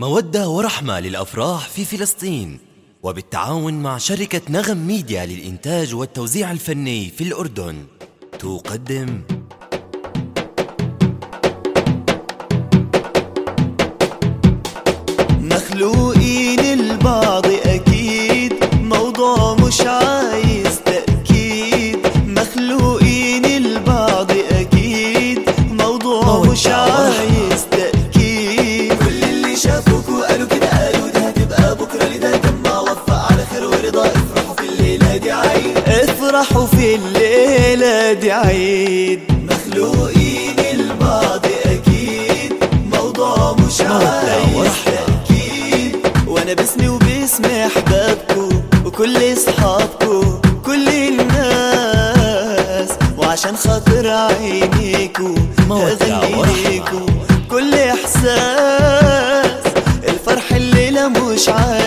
مودة ورحمة للأفراح في فلسطين وبالتعاون مع شركة نغم ميديا للإنتاج والتوزيع الفني في الأردن. تقدم. مخلوقين شافوك وقالوا كده قالوا ده هتبقى بكرة لده جمع وفق على خير ورضا. افرحوا في الليلة دي عيد. افرحوا في الليلة دي عيد. مخلوقين البعض أكيد. موضوع مش عايز تأكيد وأنا باسمي وباسم أحبابكو وكل أصحابكو كل الناس. وعشان خاطر عينيكو ورحمة. ليكو. كل إحساس. الليلة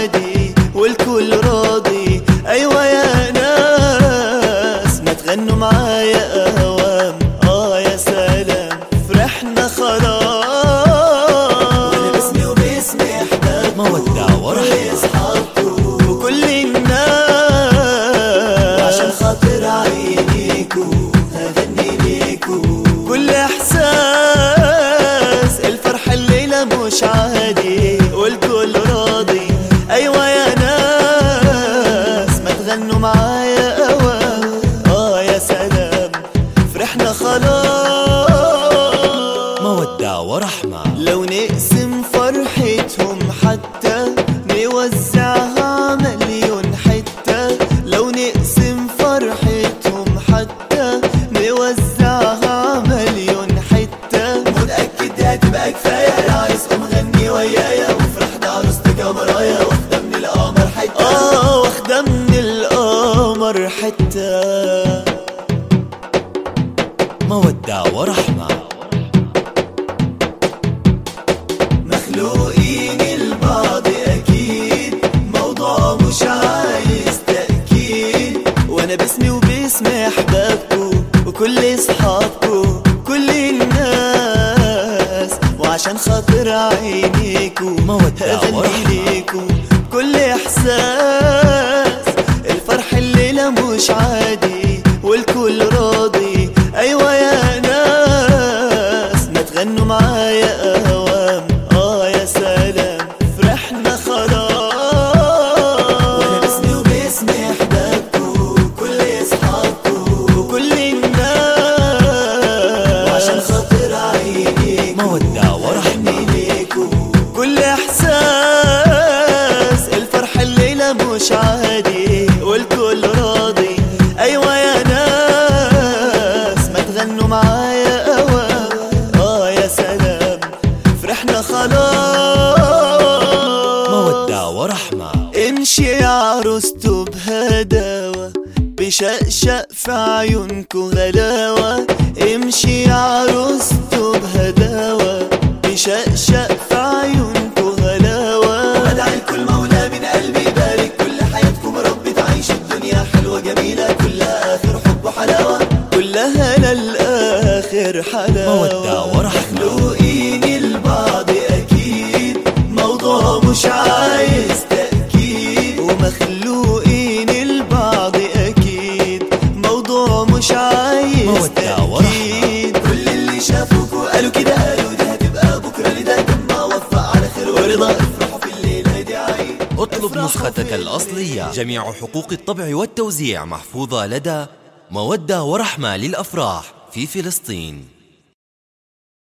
تغنوا معايا اوام آه يا سلام فرحنا خلاص. مودة ورحمة. لو نقسم فرحتهم حتى نوزعها مليون حتة لو نقسم فرحتهم حتى نوزعها مليون حتة. متأكد هتبقى كفاية يا مخلوقين البعض أكيد. موضوع مش عايز تأكيد. وأنا باسمي وباسم أحبابكو وكل أصحابكو كل الناس. وعشان خاطر عينيكو هغني تغنوا معايا اوام آه يا سلام. فرحنا خلاص. مودة ورحمة. امشي يا عروسته بهداوة. بشقشق في عيونكو غلاوة. امشي يا عروسته بهداوة. بشقشق مودة ورحمة. مخلوقين البعض أكيد موضوع مش عايز تأكيد. ومخلوقين البعض أكيد موضوع مش عايز مودة ورحمة. كل اللي شافوك وقالوا كده قالوا ده هتبقى بكرة لده جمع وفق على خير ورضا. افرحوا في الليلة دي عيد اطلب نسختك الأصلية. جميع حقوق الطبع والتوزيع محفوظة لدى مودة ورحمة للأفراح في فلسطين.